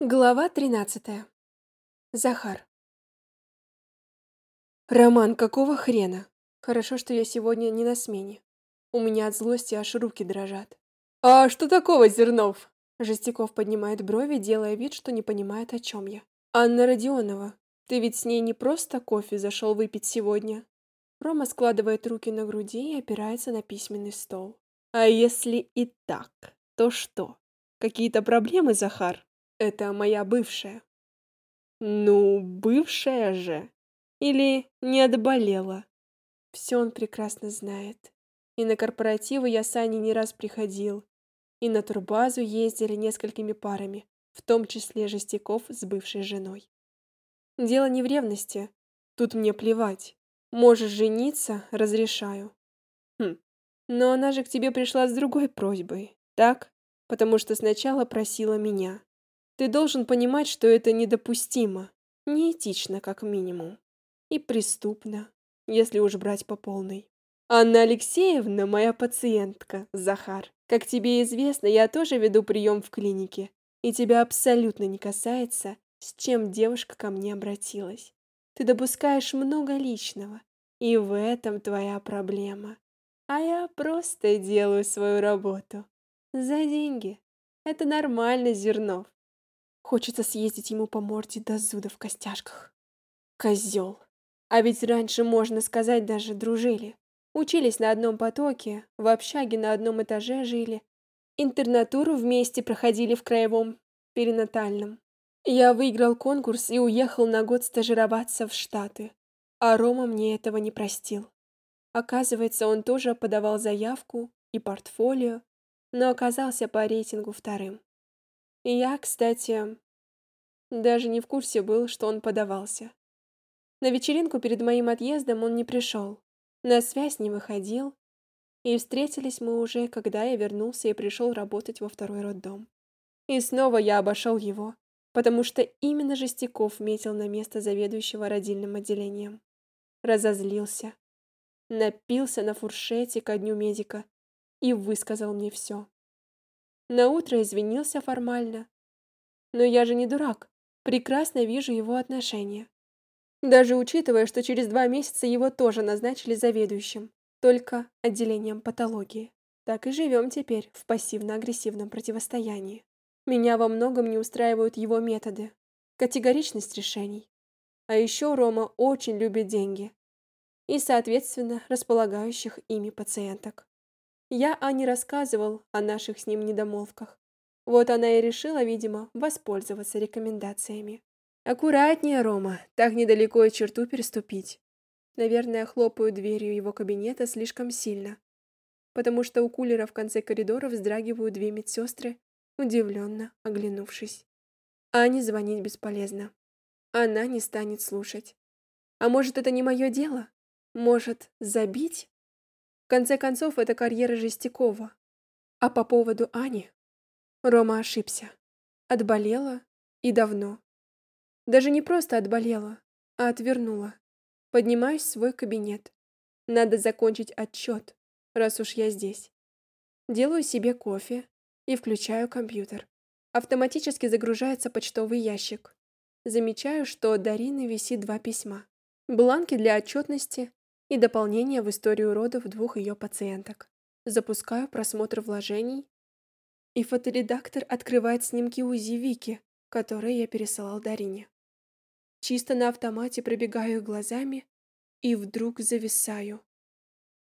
Глава 13. Захар. Роман, какого хрена? Хорошо, что я сегодня не на смене. У меня от злости аж руки дрожат. А что такого, Зернов? Жестяков поднимает брови, делая вид, что не понимает, о чем я. Анна Родионова, ты ведь с ней не просто кофе зашел выпить сегодня. Рома складывает руки на груди и опирается на письменный стол. А если и так, то что? Какие-то проблемы, Захар? Это моя бывшая. Ну, бывшая же. Или не отболела. Все он прекрасно знает. И на корпоративы я с Аней не раз приходил. И на турбазу ездили несколькими парами, в том числе Жестяков с бывшей женой. Дело не в ревности. Тут мне плевать. Можешь жениться, разрешаю. Хм. Но она же к тебе пришла с другой просьбой, так? Потому что сначала просила меня. Ты должен понимать, что это недопустимо, неэтично как минимум, и преступно, если уж брать по полной. Анна Алексеевна моя пациентка, Захар. Как тебе известно, я тоже веду прием в клинике, и тебя абсолютно не касается, с чем девушка ко мне обратилась. Ты допускаешь много личного, и в этом твоя проблема. А я просто делаю свою работу. За деньги. Это нормально, Зернов. Хочется съездить ему по морде до зуда в костяшках. Козел. А ведь раньше, можно сказать, даже дружили. Учились на одном потоке, в общаге на одном этаже жили. Интернатуру вместе проходили в краевом перинатальном. Я выиграл конкурс и уехал на год стажироваться в Штаты. А Рома мне этого не простил. Оказывается, он тоже подавал заявку и портфолио, но оказался по рейтингу вторым. Я, кстати, даже не в курсе был, что он подавался. На вечеринку перед моим отъездом он не пришел, на связь не выходил, и встретились мы уже, когда я вернулся и пришел работать во второй роддом. И снова я обошел его, потому что именно Жестяков метил на место заведующего родильным отделением. Разозлился, напился на фуршете ко дню медика и высказал мне все. На утро извинился формально. Но я же не дурак. Прекрасно вижу его отношения. Даже учитывая, что через два месяца его тоже назначили заведующим, только отделением патологии. Так и живем теперь в пассивно-агрессивном противостоянии. Меня во многом не устраивают его методы, категоричность решений. А еще Рома очень любит деньги и, соответственно, располагающих ими пациенток. Я Ане рассказывал о наших с ним недомолвках. Вот она и решила, видимо, воспользоваться рекомендациями. Аккуратнее, Рома, так недалеко и черту переступить. Наверное, хлопаю дверью его кабинета слишком сильно, потому что у кулера в конце коридора вздрагивают две медсестры, удивленно оглянувшись. Ане звонить бесполезно. Она не станет слушать. А может, это не мое дело? Может, забить? Конце концов, это карьера Жестякова. А по поводу Ани... Рома ошибся. Отболела и давно. Даже не просто отболела, а отвернула. Поднимаюсь в свой кабинет. Надо закончить отчет, раз уж я здесь. Делаю себе кофе и включаю компьютер. Автоматически загружается почтовый ящик. Замечаю, что от Дарины висит два письма. Бланки для отчетности и дополнение в историю родов двух ее пациенток. Запускаю просмотр вложений, и фоторедактор открывает снимки УЗИ Вики, которые я пересылал Дарине. Чисто на автомате пробегаю их глазами и вдруг зависаю.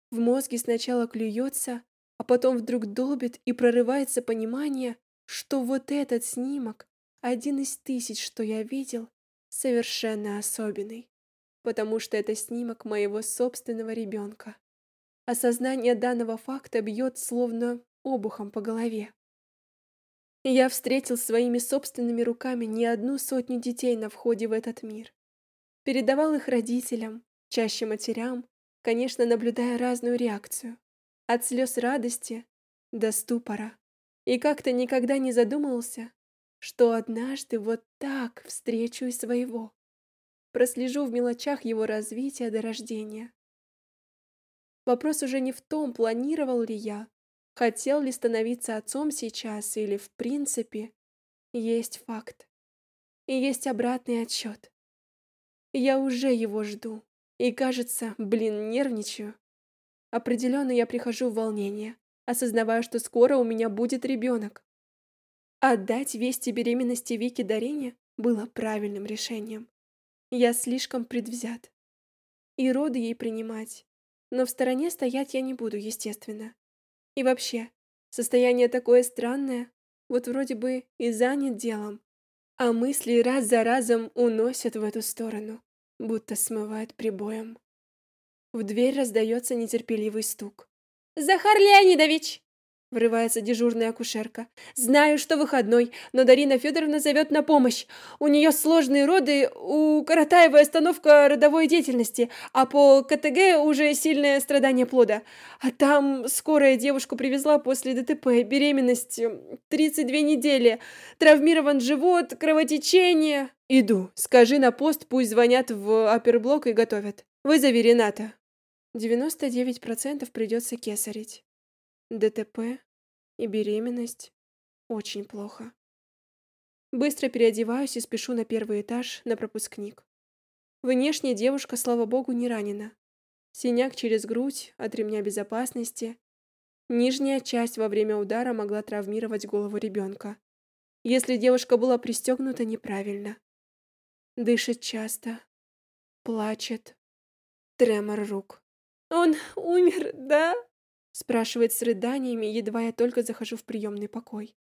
В мозге сначала клюется, а потом вдруг долбит и прорывается понимание, что вот этот снимок, один из тысяч, что я видел, совершенно особенный потому что это снимок моего собственного ребенка. Осознание данного факта бьет словно обухом по голове. Я встретил своими собственными руками не одну сотню детей на входе в этот мир. Передавал их родителям, чаще матерям, конечно, наблюдая разную реакцию. От слез радости до ступора. И как-то никогда не задумывался, что однажды вот так встречу и своего прослежу в мелочах его развития до рождения. Вопрос уже не в том, планировал ли я, хотел ли становиться отцом сейчас или в принципе. Есть факт. и есть обратный отсчет. Я уже его жду. И кажется, блин, нервничаю. Определенно я прихожу в волнение, осознавая, что скоро у меня будет ребенок. Отдать вести беременности Вики Дарине было правильным решением. Я слишком предвзят. И роды ей принимать. Но в стороне стоять я не буду, естественно. И вообще, состояние такое странное, вот вроде бы и занят делом, а мысли раз за разом уносят в эту сторону, будто смывают прибоем. В дверь раздается нетерпеливый стук. «Захар Леонидович!» Врывается дежурная акушерка. «Знаю, что выходной, но Дарина Федоровна зовет на помощь. У нее сложные роды, у Каратаевой остановка родовой деятельности, а по КТГ уже сильное страдание плода. А там скорая девушку привезла после ДТП, беременность 32 недели, травмирован живот, кровотечение». «Иду. Скажи на пост, пусть звонят в оперблок и готовят. Вызови Рената». 99% придется кесарить. ДТП и беременность очень плохо. Быстро переодеваюсь и спешу на первый этаж на пропускник. Внешне девушка, слава богу, не ранена. Синяк через грудь от ремня безопасности. Нижняя часть во время удара могла травмировать голову ребенка. Если девушка была пристегнута неправильно. Дышит часто. Плачет. Тремор рук. «Он умер, да?» Спрашивает с рыданиями, едва я только захожу в приемный покой.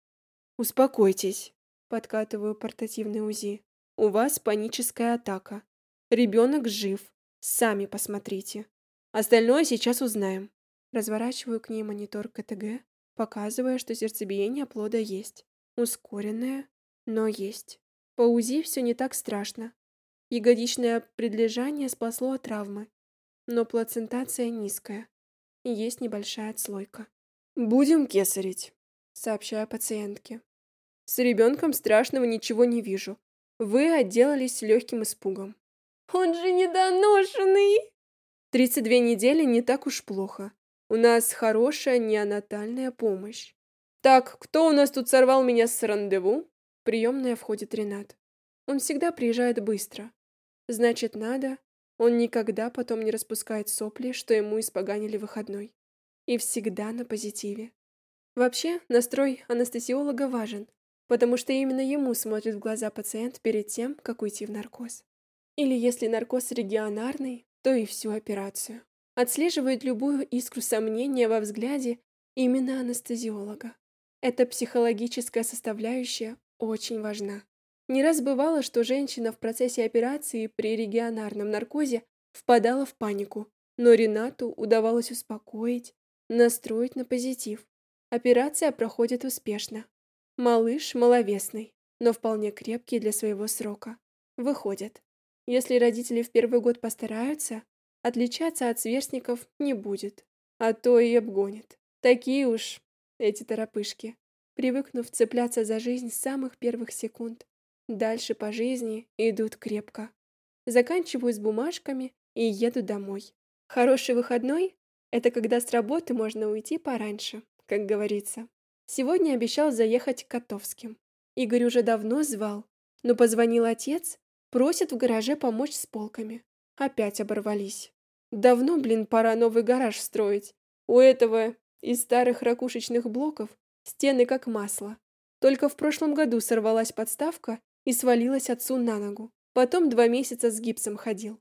«Успокойтесь», — подкатываю портативный УЗИ. «У вас паническая атака. Ребенок жив. Сами посмотрите. Остальное сейчас узнаем». Разворачиваю к ней монитор КТГ, показывая, что сердцебиение плода есть. Ускоренное, но есть. По УЗИ все не так страшно. Ягодичное предлежание спасло от травмы, но плацентация низкая есть небольшая отслойка. «Будем кесарить», — сообщаю пациентке. «С ребенком страшного ничего не вижу. Вы отделались легким испугом». «Он же недоношенный!» 32 недели не так уж плохо. У нас хорошая неонатальная помощь. Так, кто у нас тут сорвал меня с рандеву? приемная входит Ренат. Он всегда приезжает быстро. Значит, надо он никогда потом не распускает сопли, что ему испоганили выходной. И всегда на позитиве. Вообще, настрой анестезиолога важен, потому что именно ему смотрит в глаза пациент перед тем, как уйти в наркоз. Или если наркоз регионарный, то и всю операцию. Отслеживает любую искру сомнения во взгляде именно анестезиолога. Эта психологическая составляющая очень важна. Не раз бывало, что женщина в процессе операции при регионарном наркозе впадала в панику, но Ренату удавалось успокоить, настроить на позитив. Операция проходит успешно. Малыш маловесный, но вполне крепкий для своего срока. Выходит, если родители в первый год постараются, отличаться от сверстников не будет, а то и обгонит. Такие уж эти торопышки, привыкнув цепляться за жизнь с самых первых секунд. Дальше по жизни идут крепко. Заканчиваю с бумажками и еду домой. Хороший выходной – это когда с работы можно уйти пораньше, как говорится. Сегодня обещал заехать к Котовским. Игорь уже давно звал, но позвонил отец, просит в гараже помочь с полками. Опять оборвались. Давно, блин, пора новый гараж строить. У этого из старых ракушечных блоков стены как масло. Только в прошлом году сорвалась подставка, и свалилась отцу на ногу. Потом два месяца с гипсом ходил.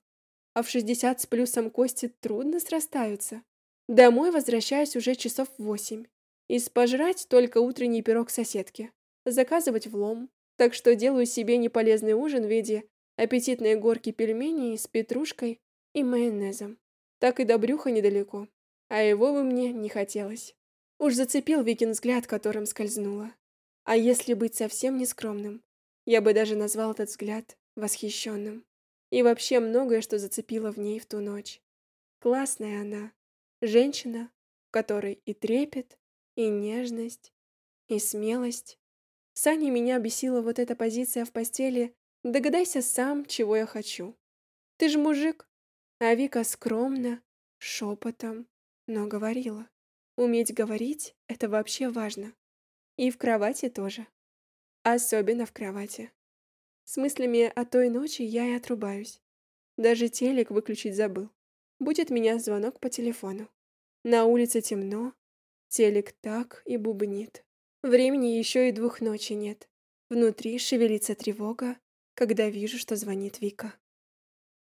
А в 60 с плюсом кости трудно срастаются. Домой возвращаюсь уже часов в восемь. И спожрать только утренний пирог соседки. Заказывать влом. Так что делаю себе неполезный ужин в виде аппетитной горки пельменей с петрушкой и майонезом. Так и до брюха недалеко. А его бы мне не хотелось. Уж зацепил Викин взгляд, которым скользнула. А если быть совсем нескромным, я бы даже назвал этот взгляд восхищенным. И вообще многое, что зацепило в ней в ту ночь. Классная она. Женщина, в которой и трепет, и нежность, и смелость. Саня меня бесила вот эта позиция в постели «Догадайся сам, чего я хочу». Ты же мужик. А Вика скромно, шепотом, но говорила. Уметь говорить — это вообще важно. И в кровати тоже. Особенно в кровати. С мыслями о той ночи я и отрубаюсь. Даже телек выключить забыл. Будет меня звонок по телефону. На улице темно, телек так и бубнит. Времени еще и двух ночи нет. Внутри шевелится тревога, когда вижу, что звонит Вика.